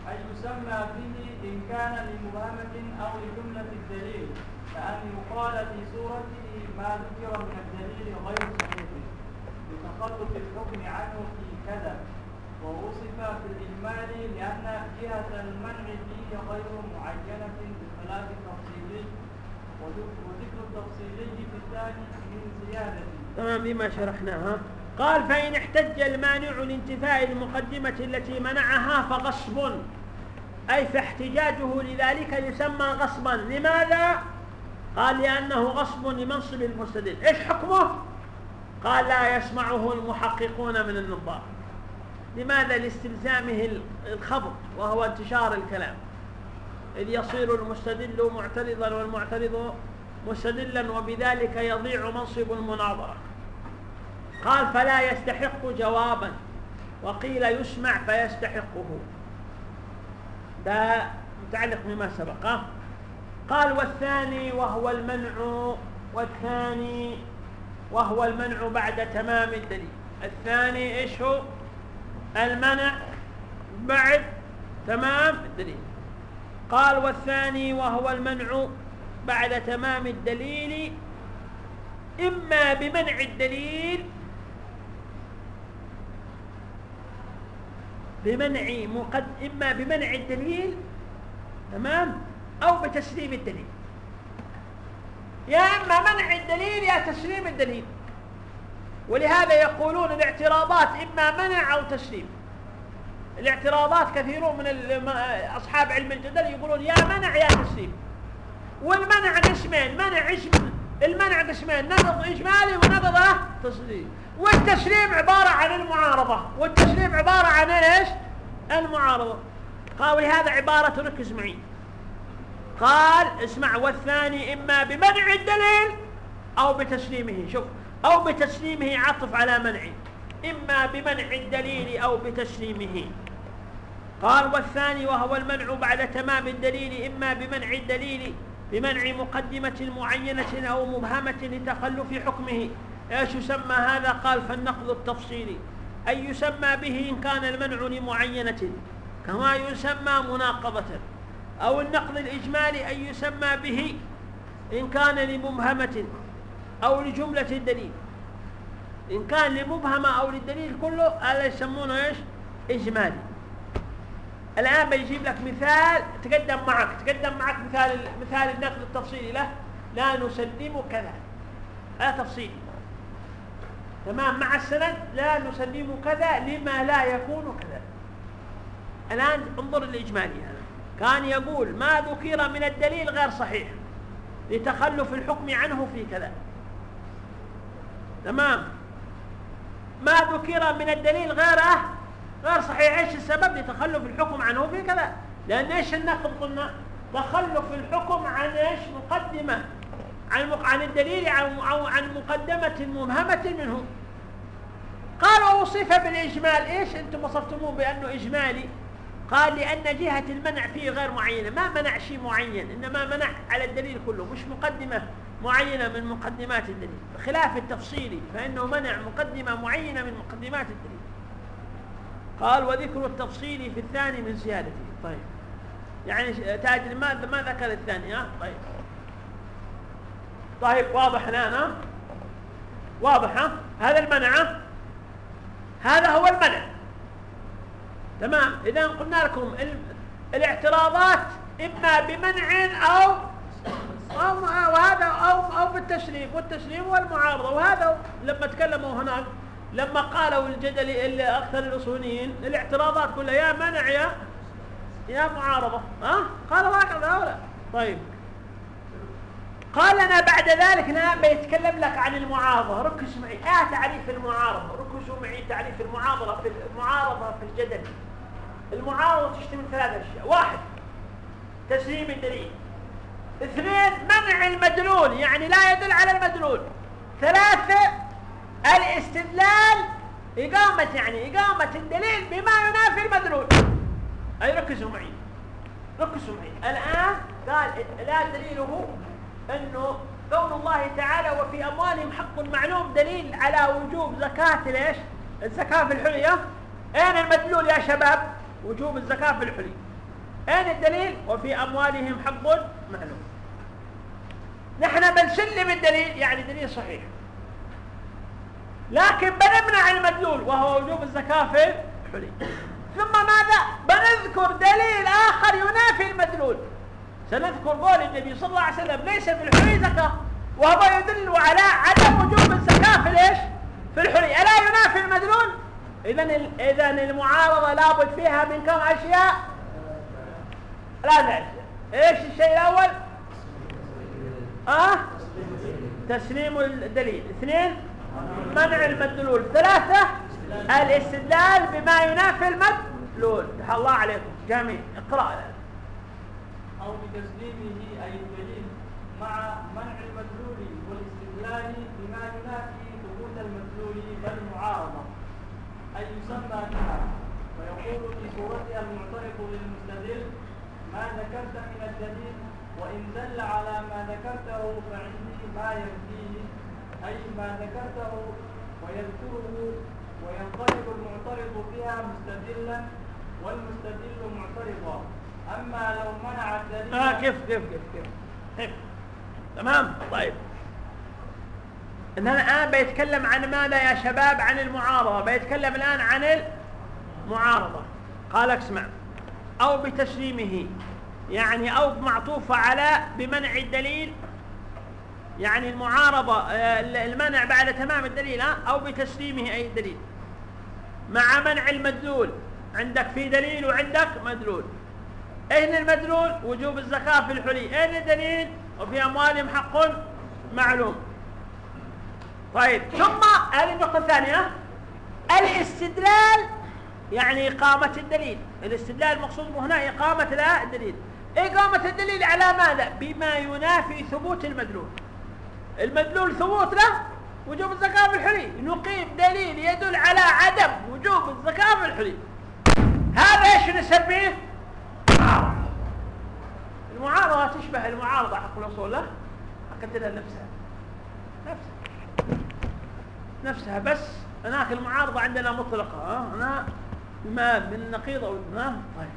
أي يسمى به إن كان لمبهمة أو لجملة الدليل كأن يقال في سورته ما ذكر من الدليل غير صحيح لتخلف الحكم عنه في كذا ووصف في الإجمال لأن جهة المنع فيه غير معينة بخلاف التفصيلي وذكر التفصيلي في الثاني من زيادة. تمام بما شرحناها؟ قال فإن احتج المانع لانتفاء المقدمة التي منعها فغصب. أي فاحتجاجه لذلك يسمى غصبا. لماذا؟ قال لأنه غصب لمنصب المستدل إيش حكمه؟ قال لا يسمعه المحققون من النظار لماذا؟ لاستلزامه الخبط وهو انتشار الكلام. إذ يصير المستدل معترضا والمعترض مستدلا وبذلك يضيع منصب المناظرة. قال فلا يستحق جوابا وقيل يسمع فيستحقه. ده متعلق بما سبق قال والثاني وهو المنع والثاني وهو المنع بعد تمام الدليل. الثاني إيش هو؟ المنع بعد تمام الدليل. قال والثاني وهو المنع بعد تمام الدليل. إما بمنع الدليل بمنع مقد إما بمنع الدليل تمام؟ أو بتسليم الدليل. يا إما منع الدليل يا تسليم الدليل. ولهذا يقولون الاعتراضات إما منع أو تسليم. الاعتراضات كثيرون من أصحاب علم الجدل يقولون يا منع يا تسليم. والمنع قسمين منع المنع قسمين نقض إجمالي ونقض تسليم. والتسليم عبارة عن المعارضة. والتسليم عبارة عن إيش؟ المعارضة. قال ولهذا عبارة ركز معي. قال اسمع والثاني إما بمنع الدليل أو بتسليمه. شوف أو بتسليمه عطف على منع إما بمنع الدليل أو بتسليمه. قال والثاني وهو المنع بعد تمام الدليل إما بمنع الدليل بمنع مقدمة معينة أو مبهمة لتخلف حكمه. إيش يسمى هذا؟ قال فالنقض التفصيلي. أي يسمى به إن كان المنع لمعينة كما يسمى مناقضة. أو النقض الإجمالي أن يسمى به إن كان لمبهمة أو لجملة الدليل. إن كان لمبهمة أو للدليل كله هذا يسمونه إيش؟ إجمالي. الآن بيجيب لك مثال تقدم معك تقدم معك مثال مثال النقد التفصيلي له. لا نسلم كذا هذا تفصيلي. تمام مع السند لا نسلم كذا لما لا يكون كذا. الآن انظر الإجمالي هذا. كان يقول ما ذكر من الدليل غير صحيح لتخلف الحكم عنه في كذا. تمام. ما ذكر من الدليل غيره غير صحيح إيش السبب لتخلف الحكم عنه في كذا؟ لأن إيش النقد قلنا؟ تخلف الحكم عن إيش؟ مقدمة. عن عن الدليل أو عن مقدمة مبهمة منه. قال وصف بالإجمال إيش أنتم وصفتموه بأنه إجمالي؟ قال لأن جهة المنع فيه غير معينة. ما منع شيء معين إنما منع على الدليل كله مش مقدمة معينة من مقدمات الدليل. بخلاف التفصيلي فإنه منع مقدمة معينة من مقدمات الدليل. قال وذكر التفصيل في الثاني من زيادته. طيب. يعني تاج ما ما ذكر الثاني ها؟ طيب. طيب واضح الان واضح ها هذا المنع. هذا هو المنع. تمام؟ إذا قلنا لكم الاعتراضات إما بمنع أو أو وهذا أو أو بالتسليم والتسليم والمعارضة. وهذا لما تكلموا هناك لما قالوا الجدل أكثر الأصوليين الاعتراضات كلها يا منع يا يا معارضة. ها؟ قالوا هكذا ولا؟ طيب. قال لنا بعد ذلك نعم بيتكلم لك عن المعارضة. ركز معي. آه تعريف المعارضة. ركزوا معي. تعريف المعارضة في المعارضة في الجدل. المعارضة تشتمل ثلاث أشياء. واحد تسليم الدليل. اثنين منع المدلول يعني لا يدل على المدلول. ثلاثة الاستدلال إقامة يعني إقامة الدليل بما ينافي المدلول. أي ركزوا معي. ركزوا معي. الآن قال لا دليله أنه قول الله تعالى وفي أموالهم حق معلوم دليل على وجوب زكاة ليش الزكاة في الحلية. أين المدلول يا شباب؟ وجوب الزكاة في الحلي. أين الدليل؟ وفي أموالهم حق معلوم. نحن بنسلم الدليل يعني دليل صحيح. لكن بنمنع المدلول وهو وجوب الزكاة في الحلي. ثم ماذا؟ بنذكر دليل آخر ينافي المدلول. سنذكر قول النبي صلى الله عليه وسلم ليس في الحلي زكاة وهو يدل على عدم وجوب الزكاة في الإيش؟ في الحلي. ألا ينافي المدلول؟ إذا إذا المعارضة لابد فيها من كم أشياء؟ ثلاث أشياء إيش الشيء الأول؟ أه؟ تسليم الدليل. اثنين منع المدلول. ثلاثة الاستدلال بما ينافي المدلول. الله عليكم. جميل. اقرأ. أو بتسليمه أي الدليل مع منع المدلول والاستدلال بما ينافي ثبوت المدلول بل معارضة أي يسمى بها. ويقول في صورتها المعترف للمستدل ما ذكرت من الدليل وإن دل على ما ذكرته فعندي ما ينفيه. أي ما ذكرته ويذكره وينقلب المعترض بها مستدلا والمستدل معترضا. أما لو منع الدليل آه كيف كيف كيف كيف, كيف. تمام؟ طيب. إن الآن بيتكلم عن ماذا يا شباب؟ عن المعارضة. بيتكلم الآن عن المعارضة. قال اسمع. أو بتسليمه. يعني أو معطوفة على بمنع الدليل. يعني المعارضة آه، المنع بعد تمام الدليل أو بتسليمه أي الدليل مع منع المدلول. عندك في دليل وعندك مدلول. أين المدلول وجوب الزكاة في الحلي. أين الدليل؟ وفي أموالهم حق معلوم. طيب ثم هذه النقطة الثانية. الاستدلال يعني إقامة الدليل. الاستدلال المقصود هنا إقامة الدليل. إقامة الدليل على ماذا؟ بما ينافي ثبوت المدلول. المدلول ثبوت له وجوب الزكاة في الحلي. نقيم دليل يدل على عدم وجوب الزكاة في الحلي. هذا إيش نسميه؟ المعارضة تشبه المعارضة حق الأصول له أقدرها نفسها. نفسها. نفسها. بس هناك المعارضة عندنا مطلقة. هنا ما من نقيض أو طيب.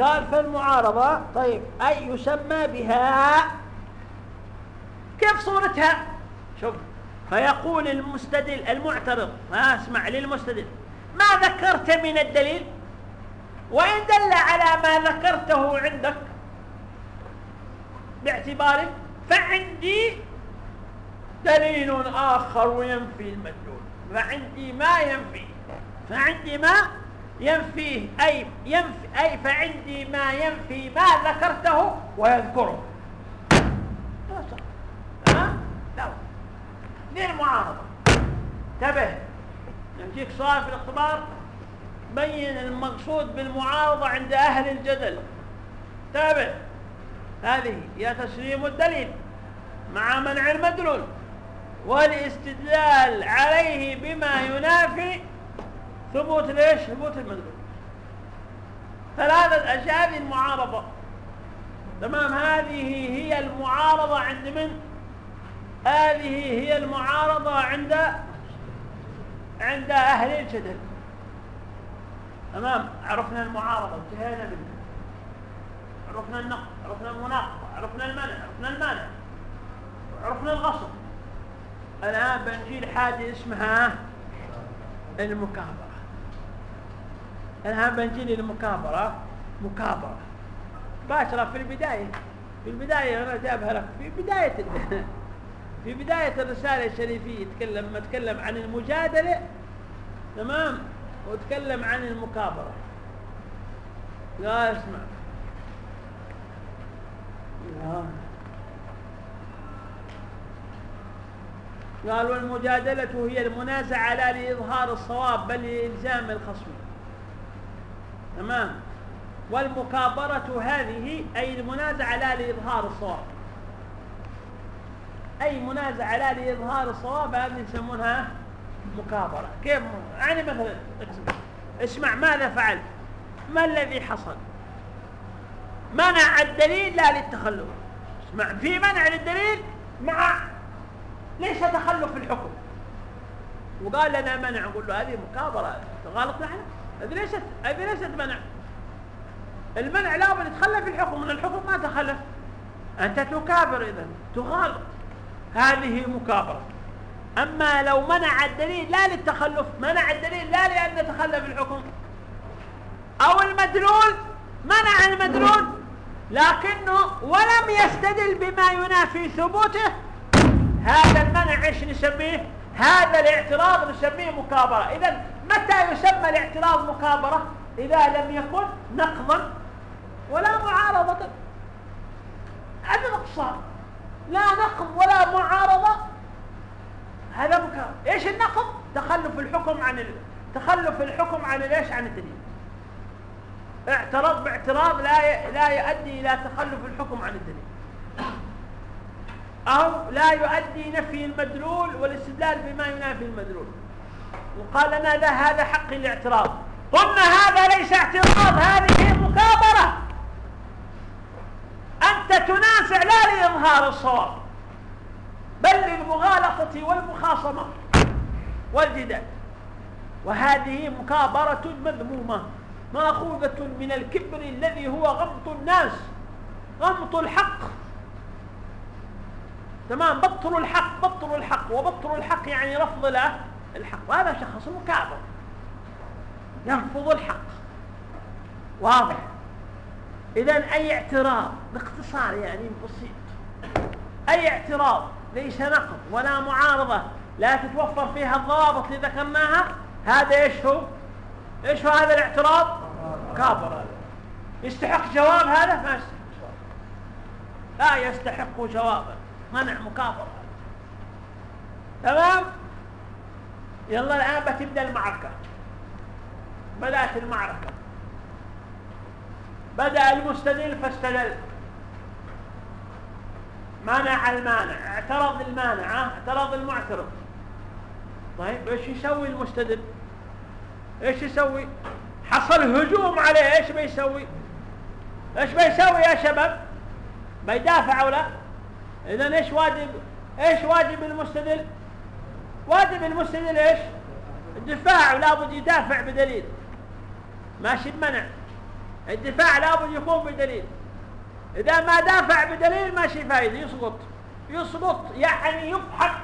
قال فالمعارضة طيب أي يسمى بها؟ كيف صورتها؟ شوف. فيقول المستدل المعترض. اسمع للمستدل. ما ذكرت من الدليل؟ وإن دل على ما ذكرته عندك باعتبارك فعندي دليل آخر ينفي المدلول فعندي ما ينفي. فعندي ما ينفيه أي, ينفي أي فعندي ما ينفي ما ذكرته ويذكره. ها؟ لا. للمعارضة انتبه. يجيك صار في الاختبار. بين المقصود بالمعارضة عند أهل الجدل. انتبه هذه هي تسليم الدليل مع منع المدلول والاستدلال عليه بما ينافي ثبوت ليش؟ ثبوت المدلول. ثلاثة أشياء هذه المعارضة. تمام؟ هذه هي المعارضة عند من؟ هذه هي المعارضة عند عند أهل الجدل. تمام؟ عرفنا المعارضة انتهينا منها عرفنا النقد عرفنا المناقضة عرفنا المنع عرفنا المانع عرفنا الغصب. الآن بنجي لحاجة اسمها المكابرة. الآن بنجي للمكابرة. مكابرة. باشرة في البداية. في البداية أنا جابها لك. في بداية [laughs] في بداية الرسالة الشريفية يتكلم ما تكلم عن المجادلة. تمام؟ وتكلم عن المكابرة. قال اسمع. قال والمجادلة هي المنازعة لا لإظهار الصواب بل لإلزام الخصم. تمام. والمكابرة هذه أي المنازعة لا لإظهار الصواب. أي منازعة لا لإظهار الصواب هذه يسمونها مكابرة كيف؟ يعني مثلا اسمع ماذا فعل. ما الذي حصل؟ منع الدليل؟ لا للتخلف. اسمع في منع للدليل؟ مع ليس تخلف في الحكم. وقال لنا منع نقول له هذه مكابرة غلط نحن؟ هذه ليست هذه ليست منع. المنع لابد يتخلف الحكم. من الحكم ما تخلف. أنت تكابر إذا تغالط. هذه مكابرة أما لو منع الدليل لا للتخلف منع الدليل لا لأن يتخلف الحكم. أو المدلول منع المدلول لكنه ولم يستدل بما ينافي ثبوته. هذا المنع إيش نسميه؟ هذا الاعتراض نسميه مكابرة. إذا متى يسمى الاعتراض مكابرة؟ إذا لم يكن نقضا ولا معارضة. هذا نقصان لا نقض ولا معارضة هذا مكابرة إيش النقض تخلف الحكم عن ال... تخلف الحكم عن ليش عن الدليل اعترض باعتراض لا ي... لا يؤدي إلى تخلف الحكم عن الدليل أو لا يؤدي نفي المدلول والاستدلال بما ينافي المدلول. وقال لنا لا هذا حق الاعتراض. قلنا هذا ليس اعتراض هذه مكابرة. أنت تنازع لا لإظهار الصواب. بل للمغالطة والمخاصمة والجدال. وهذه مكابرة مذمومة مأخوذة من الكبر الذي هو غمط الناس غمط الحق. تمام؟ بطلوا الحق بطلوا الحق وبطلوا الحق يعني رفض له الحق. وهذا شخص مكابر يرفض الحق. واضح؟ اذا أي اعتراض باختصار يعني بسيط. أي اعتراض ليس نقض ولا معارضة لا تتوفر فيها الضوابط اللي ذكرناها هذا إيش هو؟ إيش هو هذا الاعتراض؟ كابر. هذا يستحق جواب هذا؟ ما يستحق لا يستحق جوابا. منع مكافأة. تمام؟ يلا الآن بتبدأ المعركة. بدأت المعركة. بدأ المستدل فاستدل. منع المانع اعترض المانع اعترض المعترض. طيب إيش يسوي المستدل إيش يسوي؟ حصل هجوم عليه إيش بيسوي؟ إيش بيسوي يا شباب؟ بيدافع ولا؟ اذا إيش واجب؟ إيش واجب المستدل؟ واجب المستدل إيش؟ الدفاع لابد يدافع بدليل. ماشي بمنع. الدفاع لابد يكون بدليل. إذا ما دافع بدليل ماشي فايده يسقط. يسقط يعني يفحم.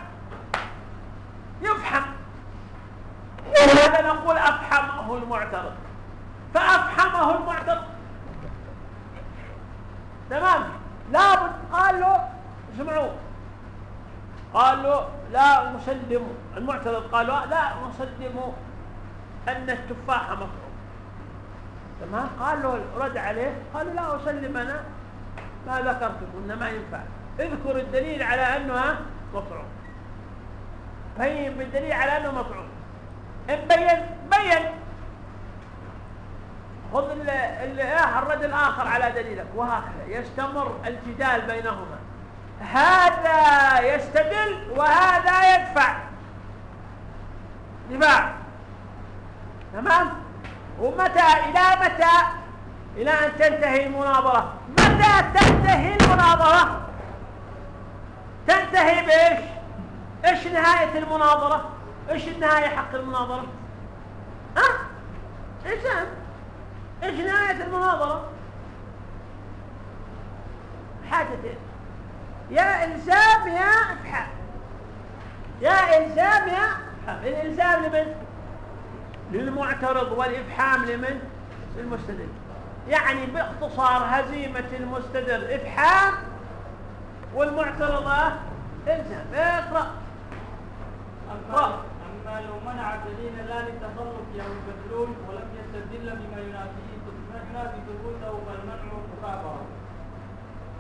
يفحم. هذا نقول أفحمه المعترض. فأفحمه المعترض. تمام؟ لابد قال له اسمعوا. قال له لا نسلم المعترض قال له لا نسلم أن التفاح مطعوم. تمام؟ قال له رد عليه قال لا أسلم أنا. ما ذكرته إنه ما ينفع. اذكر الدليل على أنها مطعوم فهي بالدليل على أنه مفعول. إن بين بين. خذ الرد الآخر على دليلك. وهكذا يستمر الجدال بينهما. هذا يستدل وهذا يدفع. دفاع. تمام؟ ومتى إلى متى؟ إلى أن تنتهي المناظرة. متى تنتهي المناظرة. تنتهي بإيش؟ إيش نهاية المناظرة؟ إيش النهاية حق المناظرة؟ ها؟ إيش إيش نهاية المناظرة؟ حاجتين يا إلزام يا إفحام يا إلزام يا إفحام الإلزام لمن؟ للمعترض والإفحام لمن؟ للمستدل. يعني باختصار هزيمة المستدل إفحام والمعترضة إلزام اقرأ. أما لو منع دليلا لا للتطرق أو البدلون ولم يستدل بما ينافيه ينافي ثبوته فالمنع مكابرة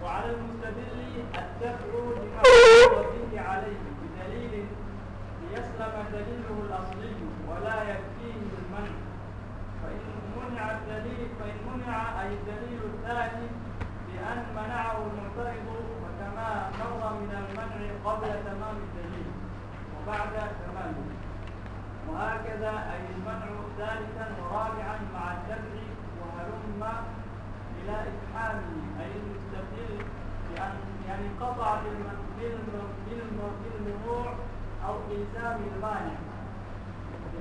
وعلى المستدل الدفع لما به عليه بدليل ليسلم دليله الأصلي ولا فإن منع الدليل فإن منع أي الدليل الثاني بأن منعه المعترض فكما مر من المنع قبل تمام الدليل وبعد تمامه وهكذا أي المنع ثالثا ورابعا مع الدفع وهلم إلى إفحامه أي المستدل بأن يعني انقطع بالممنوع أو إلزام المانع.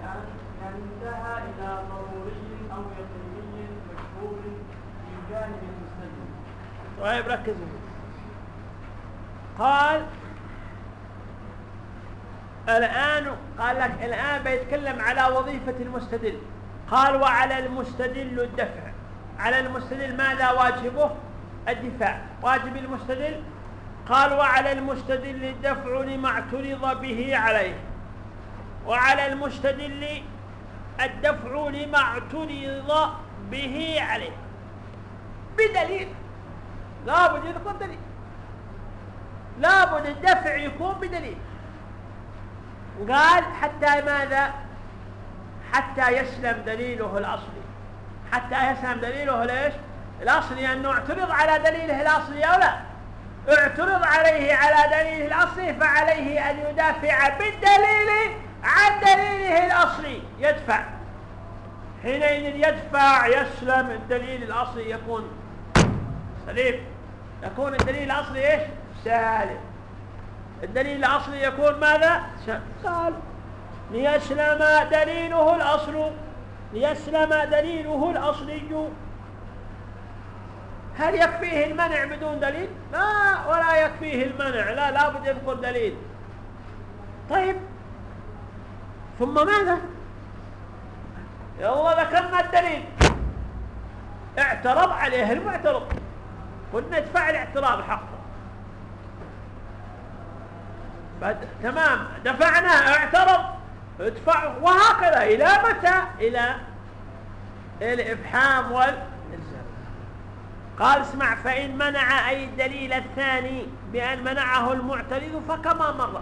يعني انتهى إلى ضروري أو يقيني مشهور من جانب المستدل. طيب ركزوا. قال الآن قال لك الآن بيتكلم على وظيفة المستدل. قال وعلى المستدل الدفع. على المستدل ماذا واجبه؟ الدفاع. واجب المستدل؟ قال وعلى المستدل الدفع لما اعترض به عليه. وعلى المستدل الدفع لما اعترض به عليه. بدليل. لابد يكون دليل لابد الدفع يكون بدليل. قال حتى ماذا؟ حتى يسلم دليله الأصلي. حتى يسلم دليله ليش؟ الأصلي أنه اعترض على دليله الأصلي أو لا؟ اعترض عليه على دليله الأصلي فعليه أن يدافع بالدليل عن دليله الأصلي يدفع. حينئذ يدفع يسلم. الدليل الأصلي يكون سليم. يكون الدليل الأصلي إيش؟ سالم. الدليل الأصلي يكون ماذا؟ قال ليسلم دليله الأصل ليسلم دليله الأصلي. هل يكفيه المنع بدون دليل؟ لا ولا يكفيه المنع. لا لابد يذكر دليل. طيب ثم ماذا؟ يلا ذكرنا الدليل. اعترض عليه المعترض. قلنا ادفع الاعتراض حقه. تمام. دفعناه اعترض. ادفع. وهكذا. إلى متى؟ إلى الإفحام والالزام قال اسمع فإن منع أي الدليل الثاني بأن منعه المعترض فكما مر.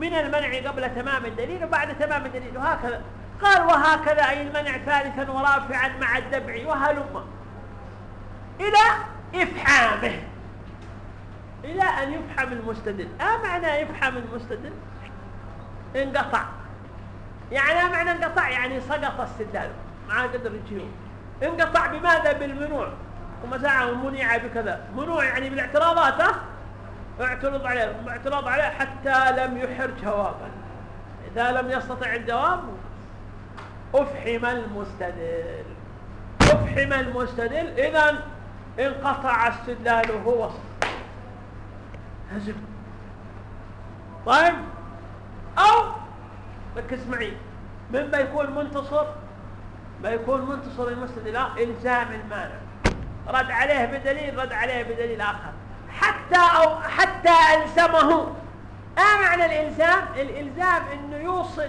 من المنع قبل تمام الدليل وبعد تمام الدليل وهكذا. قال وهكذا أي المنع ثالثا ورافعا مع الدفع وهلم. إلى إفحامه. إلى أن يفحم المستدل. آه معنى يفحم المستدل؟ انقطع. يعني معنى انقطع يعني سقط استدلاله ما قدر يجيهم انقطع بماذا؟ بالمنوع. ومساعة منيعة بكذا. منوع يعني بالاعتراضات اعترض عليه اعتراض عليه حتى لم يحر جوابا إذا لم يستطع الجواب أفحم المستدل. أفحم المستدل. إذا انقطع استدلاله وسط هزم. طيب؟ أو ركز معي من بيكون منتصر؟ بيكون منتصر المستدل إلزام المانع. رد عليه بدليل رد عليه بدليل آخر. حتى أو حتى ألزمه. ما معنى الإلزام؟ الإلزام أنه يوصل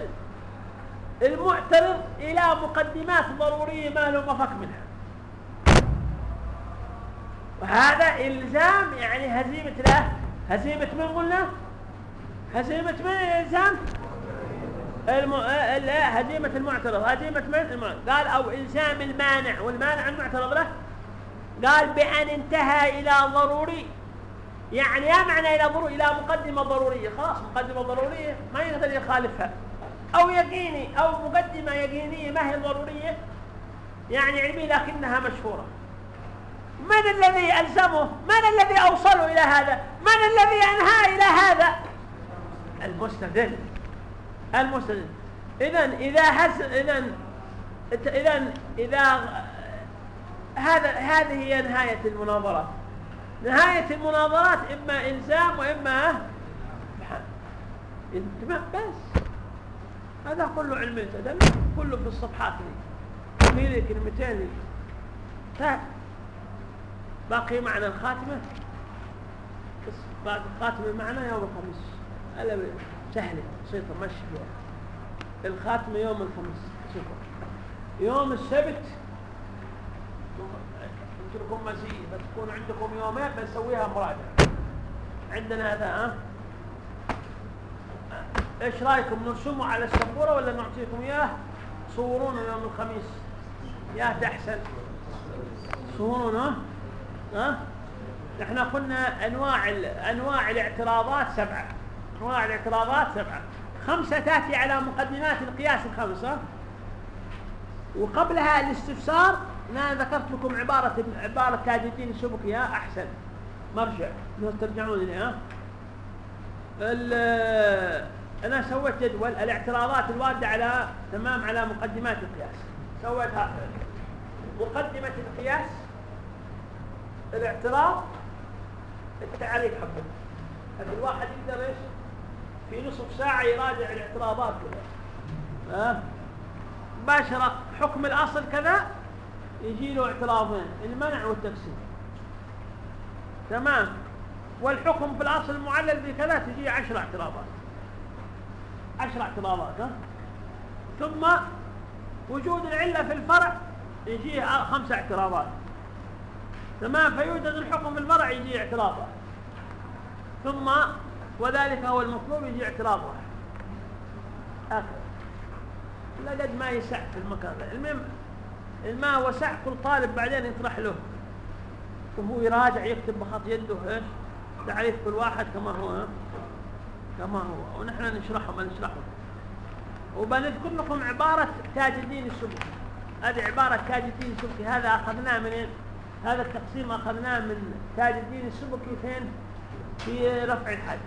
المعترض إلى مقدمات ضرورية ما له مفك منها. وهذا إلزام يعني هزيمة له. هزيمة من قلنا؟ هزيمة من الإلزام الم... لا هزيمة المعترض. هزيمة من المعترض. قال أو إلزام المانع والمانع المعترض له. قال بأن انتهى إلى ضروري. يعني يا معنى إلى ضروري إلى مقدمة ضرورية خلاص مقدمة ضرورية ما يقدر يخالفها أو يقيني أو مقدمة يقينية ما هي ضرورية يعني علمي لكنها مشهورة. من الذي ألزمه؟ من الذي أوصله إلى هذا؟ من الذي أنهى إلى هذا؟ المستدل. المستدل. إذا إذا حس إذا إذا إذا هذا هذه هي نهاية المناظرات نهاية المناظرات إما إلزام وإما انتباه بس. هذا كله علم الجدل كله في الصفحات لي كلمتين لي طيب. باقي معنى الخاتمة؟ بس بعد الخاتمة معنا يوم الخميس. ألا سهلة بسيطة مشي الخاتمة يوم الخميس. يوم السبت لكم مزيد بتكون عندكم يومين بنسويها مراجعة عندنا هذا ها؟ إيش رأيكم نرسمه على السبورة ولا نعطيكم إياه؟ صورونه يوم الخميس. يا تحسن. صورونه ها؟ إحنا قلنا أنواع أنواع الاعتراضات سبعة. أنواع الاعتراضات سبعة. خمسة تأتي على مقدمات القياس الخمسة. وقبلها الاستفسار أنا ذكرت لكم عبارة عبارة تاج الدين السبكي أحسن. مرجع. ترجعون اليها أنا سويت جدول الاعتراضات الواردة على تمام على مقدمات القياس. سويتها. مقدمة القياس الاعتراض التعريف حقه. هذا الواحد يقدر إيش؟ في نصف ساعة يراجع الاعتراضات كلها. ها؟ مباشرة. حكم الأصل كذا يجي له اعتراضين المنع والتقسيم تمام؟ والحكم في الأصل المعلل بكذا تجي عشر اعتراضات عشر اعتراضات ها؟ ثم وجود العلة في الفرع يجيه خمس اعتراضات تمام؟ فيوجد الحكم في الفرع يجي اعتراض ثم وذلك هو المطلوب يجي اعتراض واحد اخر لقد ما يسع في المكان. المهم الماء وسع كل طالب بعدين يطرح له. وهو يراجع يكتب بخط يده إيش؟ تعريف كل واحد كما هو كما هو. ونحن نشرحه ما نشرحه. وبنذكر لكم عبارة تاج الدين السبكي. هذه عبارة تاج الدين السبكي. هذا أخذناه منين هذا التقسيم أخذناه من تاج الدين السبكي فين؟ في رفع الحد.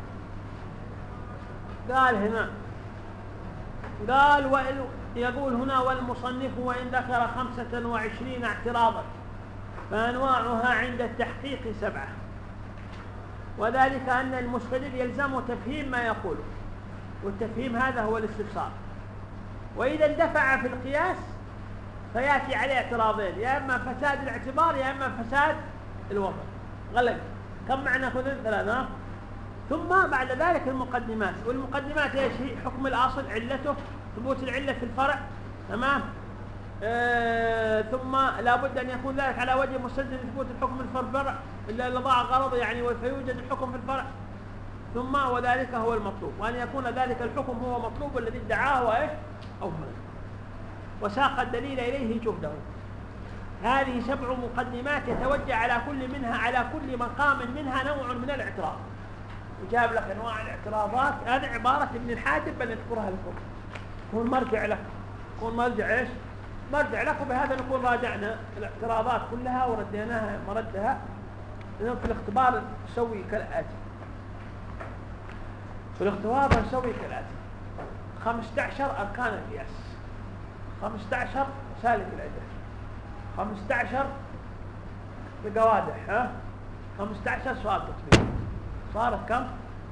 قال هنا. قال يقول هنا والمصنف وإن ذكر خمسة وعشرين اعتراضا فأنواعها عند التحقيق سبعة. وذلك أن المستدل يلزم تفهيم ما يقوله والتفهيم هذا هو الاستفسار. وإذا اندفع في القياس فيأتي عليه اعتراضين يا إما فساد الاعتبار يا إما فساد الوضع. غلق. كم معنى خذ ثلاثة؟ ثم بعد ذلك المقدمات. والمقدمات إيش؟ هي حكم الأصل علته. ثبوت العلة في الفرع تمام؟ آه ثم لابد أن يكون ذلك على وجه مستلزم ثبوت الحكم في الفرع إلا إذا ضاع غرض يعني فيوجد الحكم في الفرع. ثم وذلك هو المطلوب وأن يكون ذلك الحكم هو مطلوب الذي ادعاه وايش أو وساق الدليل إليه جهده. هذه سبع مقدمات يتوجه على كل منها على كل مقام منها نوع من الاعتراض. وجاب لك أنواع الاعتراضات هذه عبارة ابن الحاجب بنذكرها لكم. يكون مرجع لك يكون مرجع إيش؟ مرجع لك وبهذا نكون راجعنا الاعتراضات كلها ورديناها مردها. في الاختبار نسوي كالآتي. في الاختبار نسوي كالآتي. 15 أركان القياس. 15 سالك العده 15 بقوادح ها؟ 15 سؤال تطبيق صارت كم؟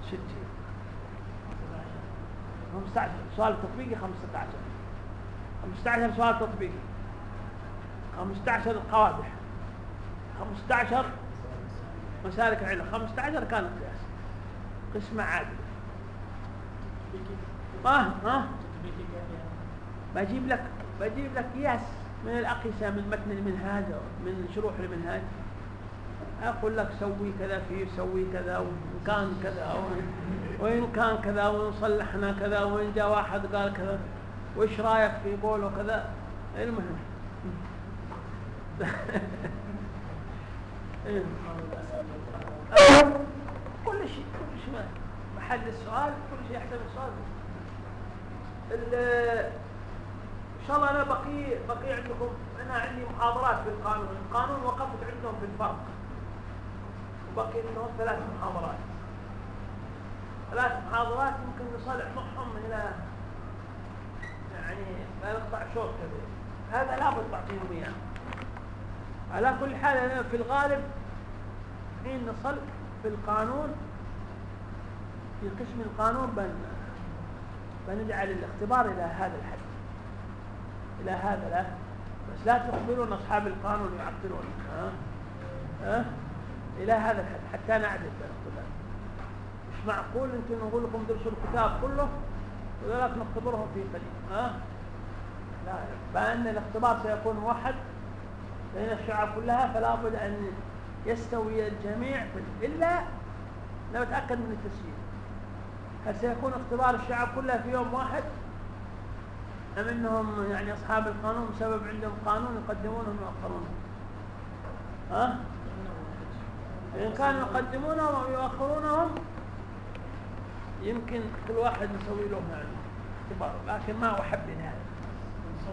60 15 سؤال تطبيقي 15 15 سؤال تطبيقي. 15 قوادح 15 مسالك علم 15 كان قياس. قسمة عادلة آه آه بجيب لك بجيب لك قياس من الأقيسة من متن المنهاج من شروح المنهاج أقول لك سوي كذا فيه سوي كذا وكان كذا وإن كان كذا وإن صلحنا كذا وإن جاء واحد قال كذا وإيش رأيك في قوله كذا المهم. [laughs] كل شيء كل شيء. محل السؤال كل شيء يحتمل السؤال. إن شاء الله أنا بقي بقي عندكم أنا عندي محاضرات في القانون. القانون وقفت عندهم في الفرق. وبقي عندهم ثلاث محاضرات. ثلاث محاضرات يمكن نصلح معهم إلى يعني ما نقطع شوط كذا هذا لابد تعطيهم إياه. على كل حال في الغالب حين نصل في القانون في قسم القانون بن بنجعل الاختبار إلى هذا الحد. إلى هذا لا. بس لا تخبرون أصحاب القانون يعطلون ها؟ ها؟ إلى هذا الحد حتى مش معقول أنتم نقول لكم درسوا الكتاب كله وذلك نختبرهم في قليل ها؟ لا بأن الاختبار سيكون موحد بين الشعب كلها فلا بد أن يستوي الجميع إلا لو تأكد من التسجيل. هل سيكون اختبار الشعب كلها في يوم واحد؟ أم أنهم يعني أصحاب القانون بسبب عندهم قانون يقدمونه ويؤخرونه ها؟ إن كانوا يقدمونهم أو يؤخرونهم يمكن كل واحد يسوي له يعني اختبار لكن ما أحبذ هذا.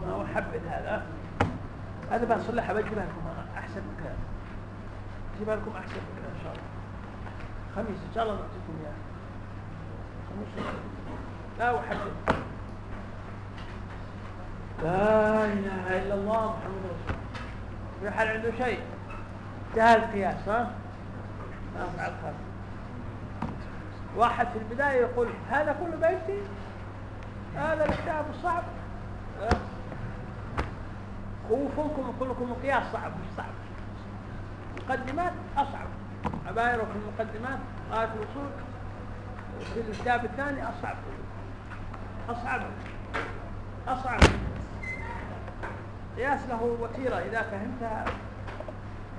ما أحبذ هذا. هذا بصلحها بجيبها لكم أحسن كلام بجيبها لكم أحسن كلام إن شاء الله. خميس إن شاء الله نعطيكم إياه. خميس لا احدد لا إله إلا الله محمد رسول الله. في حال عنده شيء؟ جهل القياس ها؟ ما أفعل خير واحد في البداية يقول هذا كله بيتي هذا الكتاب الصعب خوفكم يقول لكم القياس صعب مش صعب. مقدمات أصعب. عباير في المقدمات غاية الوصول في الكتاب الثاني أصعب. أصعب. أصعب. قياس له وتيرة إذا فهمتها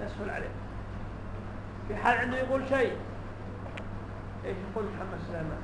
يسهل عليك في حال عنده يقول شيء إيش يقول محمد سليمان